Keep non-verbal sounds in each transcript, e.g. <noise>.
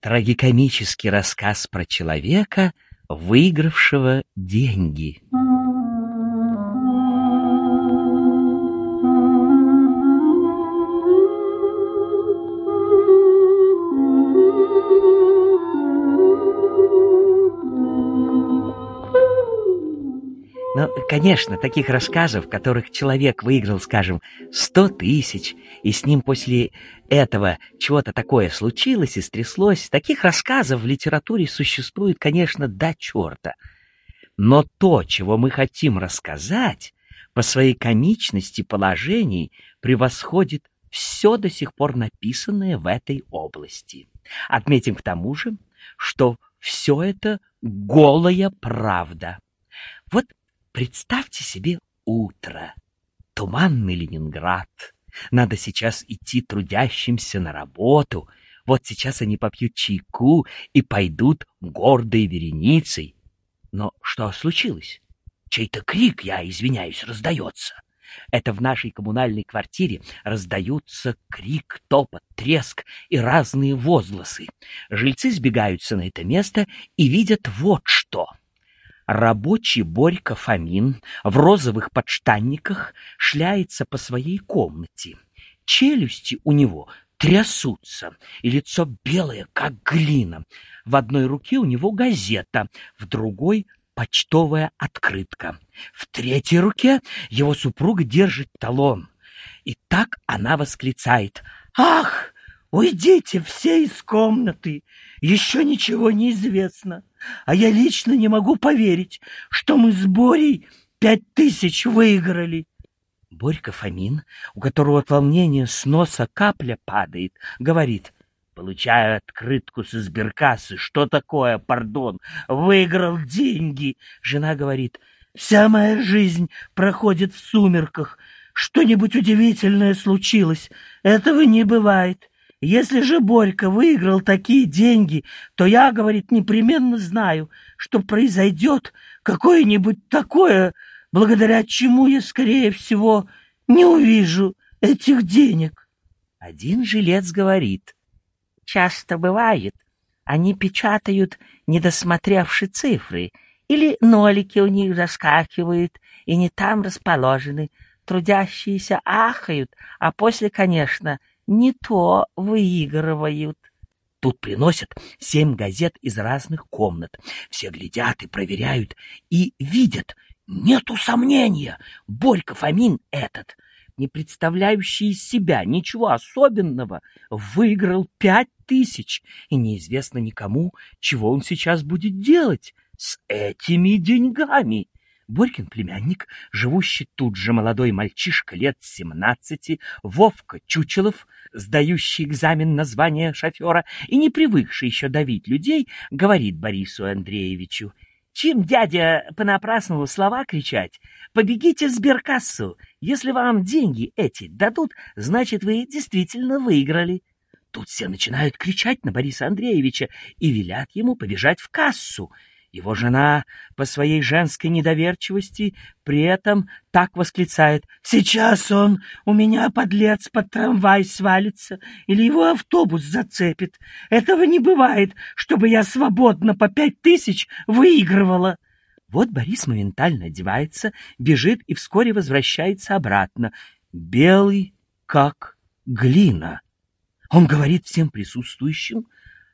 Трагикомический рассказ про человека, выигравшего деньги. Ну, конечно, таких рассказов, в которых человек выиграл, скажем, сто тысяч, и с ним после этого чего-то такое случилось и стряслось, таких рассказов в литературе существует, конечно, до черта. Но то, чего мы хотим рассказать, по своей комичности положений превосходит все до сих пор написанное в этой области. Отметим к тому же, что все это голая правда. Вот Представьте себе утро, туманный Ленинград. Надо сейчас идти трудящимся на работу. Вот сейчас они попьют чайку и пойдут гордой вереницей. Но что случилось? Чей-то крик, я извиняюсь, раздается. Это в нашей коммунальной квартире раздаются крик, топот, треск и разные возгласы. Жильцы сбегаются на это место и видят вот что — Рабочий Борька Фомин в розовых подштанниках шляется по своей комнате. Челюсти у него трясутся, и лицо белое, как глина. В одной руке у него газета, в другой — почтовая открытка. В третьей руке его супруга держит талон. И так она восклицает «Ах, уйдите все из комнаты! Еще ничего не известно!» А я лично не могу поверить, что мы с Борей пять тысяч выиграли. Борька Фомин, у которого от волнения с носа капля падает, говорит, получаю открытку со сберкассы. Что такое, пардон? Выиграл деньги. Жена говорит, вся моя жизнь проходит в сумерках. Что-нибудь удивительное случилось. Этого не бывает. Если же Борька выиграл такие деньги, то я, говорит, непременно знаю, что произойдет какое-нибудь такое, благодаря чему я, скорее всего, не увижу этих денег. Один жилец говорит, часто бывает, они печатают, не досмотревши цифры, или нолики у них заскакивают и не там расположены, трудящиеся ахают, а после, конечно, не то выигрывают. Тут приносят семь газет из разных комнат. Все глядят и проверяют, и видят. Нету сомнения, Борька Фомин этот, не представляющий из себя ничего особенного, выиграл пять тысяч, и неизвестно никому, чего он сейчас будет делать с этими деньгами. Борькин племянник, живущий тут же молодой мальчишка лет семнадцати, Вовка Чучелов, сдающий экзамен на звание шофера и не привыкший еще давить людей, говорит Борису Андреевичу, «Чем, дядя, понапрасну слова кричать? Побегите в сберкассу. Если вам деньги эти дадут, значит, вы действительно выиграли». Тут все начинают кричать на Бориса Андреевича и велят ему побежать в кассу. Его жена по своей женской недоверчивости при этом так восклицает «Сейчас он у меня, подлец, под трамвай свалится или его автобус зацепит. Этого не бывает, чтобы я свободно по пять тысяч выигрывала». Вот Борис моментально одевается, бежит и вскоре возвращается обратно, белый, как глина. Он говорит всем присутствующим,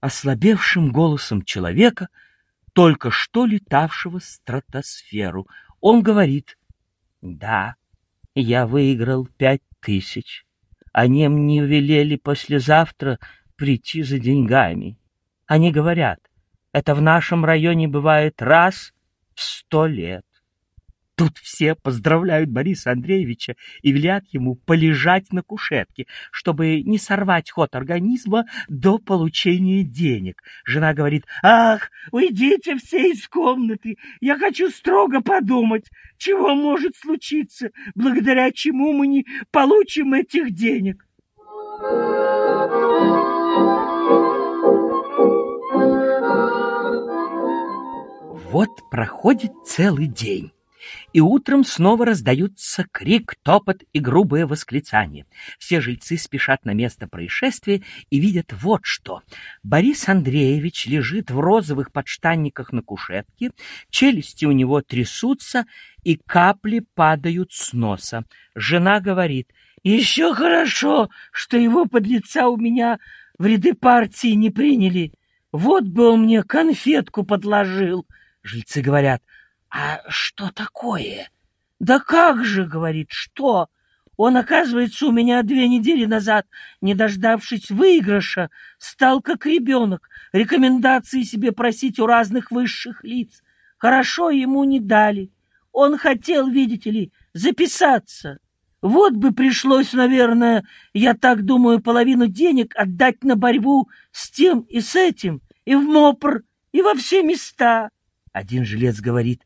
ослабевшим голосом человека — только что летавшего стратосферу. Он говорит, «Да, я выиграл пять тысяч. Они мне велели послезавтра прийти за деньгами. Они говорят, это в нашем районе бывает раз в сто лет. Тут все поздравляют Бориса Андреевича и велят ему полежать на кушетке, чтобы не сорвать ход организма до получения денег. Жена говорит, «Ах, уйдите все из комнаты, я хочу строго подумать, чего может случиться, благодаря чему мы не получим этих денег». Вот проходит целый день. И утром снова раздаются крик, топот и грубые восклицания. Все жильцы спешат на место происшествия и видят вот что. Борис Андреевич лежит в розовых подштанниках на кушетке, челюсти у него трясутся, и капли падают с носа. Жена говорит, «Еще хорошо, что его подлеца у меня в ряды партии не приняли. Вот бы он мне конфетку подложил». Жильцы говорят, «А что такое?» «Да как же, — говорит, — что?» Он, оказывается, у меня две недели назад, не дождавшись выигрыша, стал как ребенок, рекомендации себе просить у разных высших лиц. Хорошо ему не дали. Он хотел, видите ли, записаться. Вот бы пришлось, наверное, я так думаю, половину денег отдать на борьбу с тем и с этим, и в МОПР, и во все места. Один жилец говорит,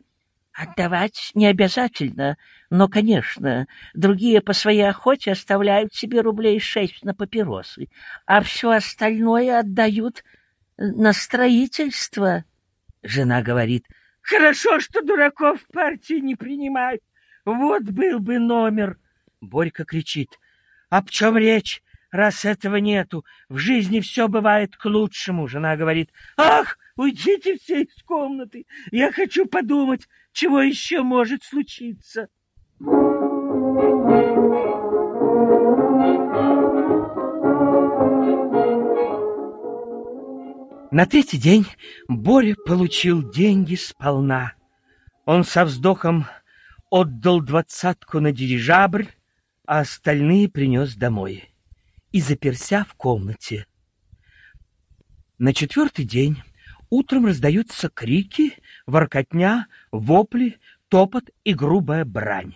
Отдавать не обязательно, но, конечно, другие по своей охоте оставляют себе рублей шесть на папиросы, а все остальное отдают на строительство. Жена говорит, хорошо, что дураков в партии не принимают. Вот был бы номер. Борька кричит, об чем речь? Раз этого нету, в жизни все бывает к лучшему. Жена говорит, ах, уйдите все из комнаты, я хочу подумать, чего еще может случиться? На третий день Боря получил деньги сполна. Он со вздохом отдал двадцатку на дирижабль, а остальные принес домой и заперся в комнате. На четвертый день утром раздаются крики воркотня, вопли, топот и грубая брань.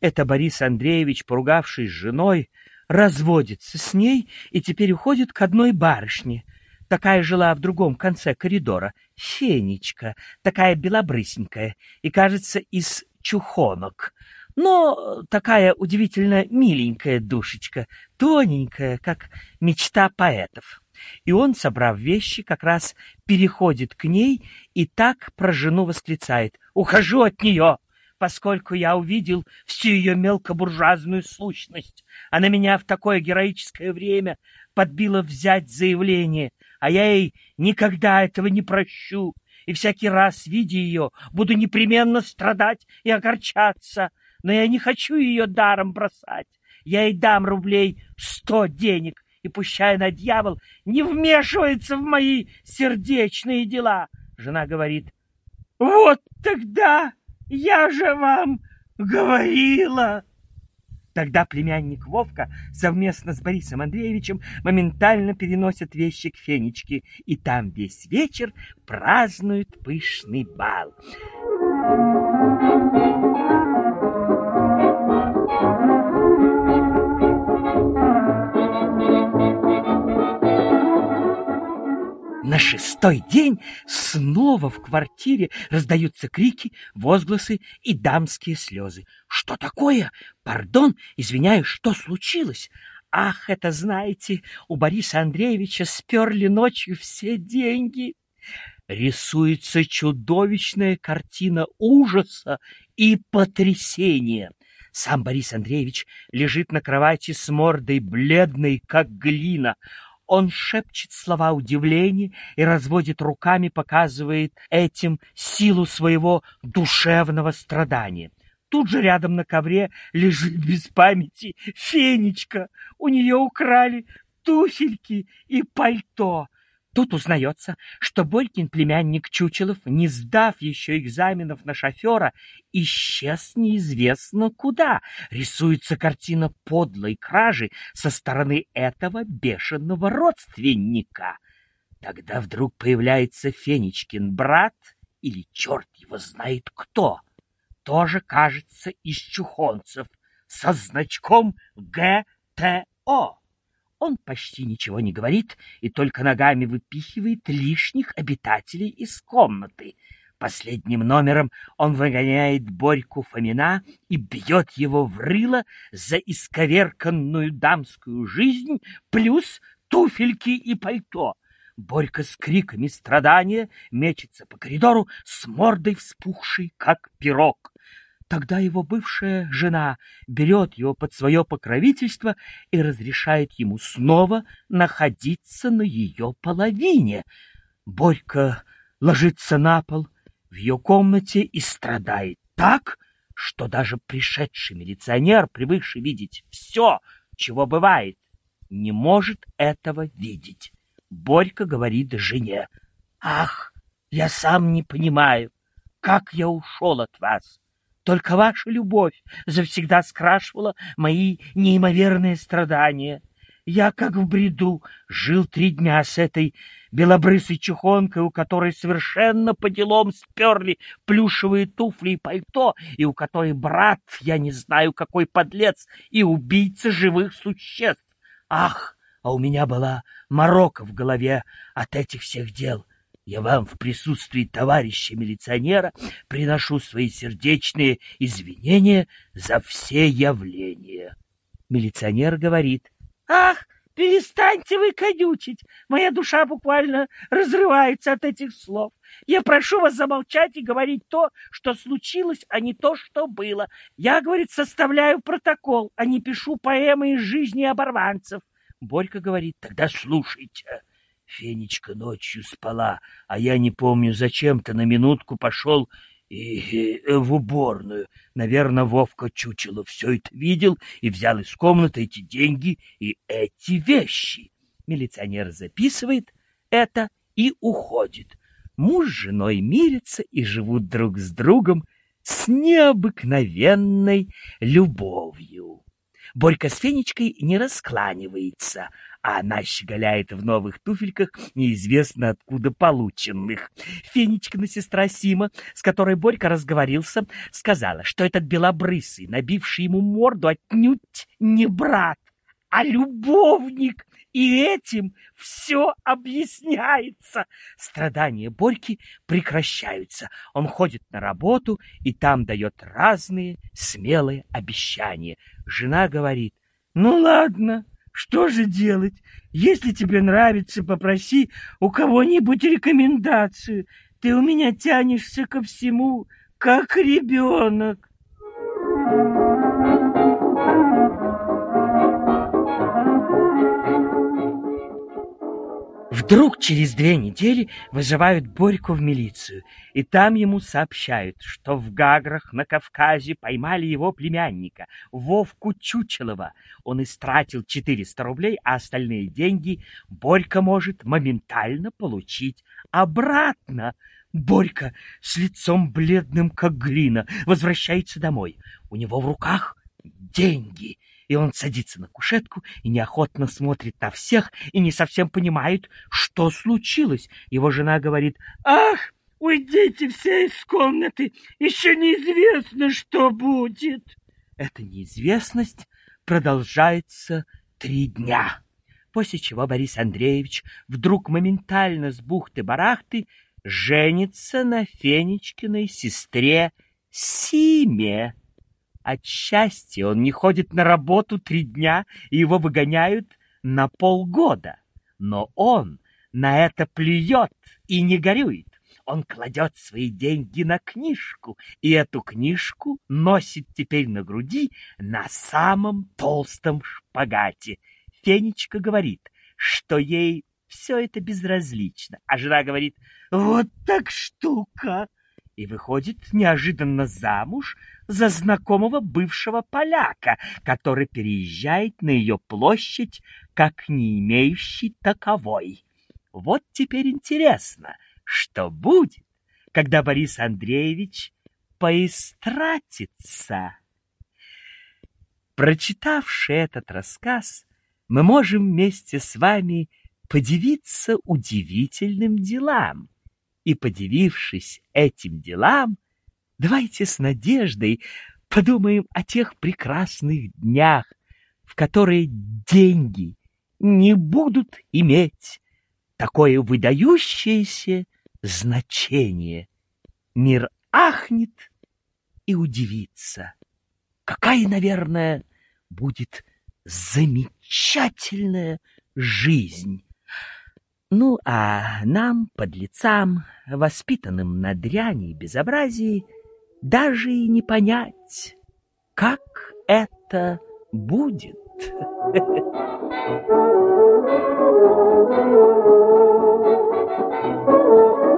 Это Борис Андреевич, поругавшись с женой, разводится с ней и теперь уходит к одной барышне. Такая жила в другом конце коридора, Фенечка, такая белобрысенькая и, кажется, из чухонок. Но такая удивительно миленькая душечка, тоненькая, как мечта поэтов. И он, собрав вещи, как раз переходит к ней и так про жену восклицает «Ухожу от нее!» поскольку я увидел всю ее мелкобуржуазную сущность. Она меня в такое героическое время подбила взять заявление, а я ей никогда этого не прощу, и всякий раз, видя ее, буду непременно страдать и огорчаться, но я не хочу ее даром бросать. Я ей дам рублей сто денег, и пущай на дьявол не вмешивается в мои сердечные дела. Жена говорит, вот тогда я же вам говорила. Тогда племянник Вовка совместно с Борисом Андреевичем моментально переносят вещи к Фенечке, и там весь вечер празднуют пышный бал. На шестой день снова в квартире раздаются крики, возгласы и дамские слезы. Что такое? Пардон, извиняюсь, что случилось? Ах, это знаете, у Бориса Андреевича сперли ночью все деньги. Рисуется чудовищная картина ужаса и потрясения. Сам Борис Андреевич лежит на кровати с мордой бледной, как глина. Он шепчет слова удивления и разводит руками, показывает этим силу своего душевного страдания. Тут же рядом на ковре лежит без памяти Фенечка. У нее украли туфельки и пальто. Тут узнается, что Борькин племянник Чучелов, не сдав еще экзаменов на шофера, исчез неизвестно куда. Рисуется картина подлой кражи со стороны этого бешеного родственника. Тогда вдруг появляется Фенечкин брат или черт его знает кто. Тоже, кажется, из чухонцев, со значком ГТО. Он почти ничего не говорит и только ногами выпихивает лишних обитателей из комнаты. Последним номером он выгоняет Борьку Фомина и бьет его в рыло за исковерканную дамскую жизнь плюс туфельки и пальто. Борька с криками страдания мечется по коридору с мордой вспухшей, как пирог. Тогда его бывшая жена берет его под свое покровительство и разрешает ему снова находиться на ее половине. Борька ложится на пол в ее комнате и страдает так, что даже пришедший милиционер, привыкший видеть все, чего бывает, не может этого видеть. Борька говорит жене, «Ах, я сам не понимаю, как я ушел от вас. Только ваша любовь завсегда скрашивала мои неимоверные страдания. Я, как в бреду, жил три дня с этой белобрысой чехонкой, у которой совершенно по делам сперли плюшевые туфли и пальто, и у которой брат, я не знаю какой подлец, и убийца живых существ. Ах, а у меня была морока в голове от этих всех дел. Я вам в присутствии товарища милиционера приношу свои сердечные извинения за все явления. Милиционер говорит, «Ах, перестаньте вы конючить! Моя душа буквально разрывается от этих слов. Я прошу вас замолчать и говорить то, что случилось, а не то, что было. Я, говорит, составляю протокол, а не пишу поэмы из жизни оборванцев». Борька говорит, «Тогда слушайте». Фенечка ночью спала, а я не помню, зачем-то на минутку пошел и, э, в уборную. Наверное, Вовка чучело все это видел и взял из комнаты эти деньги и эти вещи. Милиционер записывает это и уходит. Муж с женой мирятся и живут друг с другом с необыкновенной любовью. Борька с Фенечкой не раскланивается, а она щеголяет в новых туфельках, неизвестно откуда полученных. Фенечкина сестра Сима, с которой Борька разговорился, сказала, что этот белобрысый, набивший ему морду, отнюдь не брат, а любовник, и этим все объясняется. Страдания Борьки прекращаются. Он ходит на работу и там дает разные смелые обещания. Жена говорит, ну ладно, что же делать? Если тебе нравится, попроси у кого-нибудь рекомендацию. Ты у меня тянешься ко всему, как ребенок. Вдруг через две недели вызывают Борьку в милицию, и там ему сообщают, что в Гаграх на Кавказе поймали его племянника, Вовку Чучелова. Он истратил 400 рублей, а остальные деньги Борька может моментально получить обратно. Борька с лицом бледным, как глина, возвращается домой. У него в руках деньги — и он садится на кушетку и неохотно смотрит на всех и не совсем понимает, что случилось. Его жена говорит, «Ах, уйдите все из комнаты, еще неизвестно, что будет». Эта неизвестность продолжается три дня, после чего Борис Андреевич вдруг моментально с бухты-барахты женится на Фенечкиной сестре Симе. От счастья он не ходит на работу три дня, и его выгоняют на полгода. Но он на это плюет и не горюет. Он кладет свои деньги на книжку, и эту книжку носит теперь на груди на самом толстом шпагате. Фенечка говорит, что ей все это безразлично, а жена говорит, вот так штука, и выходит неожиданно замуж за знакомого бывшего поляка, который переезжает на ее площадь как не имеющий таковой. Вот теперь интересно, что будет, когда Борис Андреевич поистратится. Прочитавши этот рассказ, мы можем вместе с вами подивиться удивительным делам. И, подивившись этим делам, Давайте с надеждой подумаем о тех прекрасных днях, в которые деньги не будут иметь такое выдающееся значение. Мир ахнет и удивится. Какая, наверное, будет замечательная жизнь. Ну, а нам, под лицам воспитанным на дряни и безобразии, даже и не понять, как это будет. Thank <laughs> you.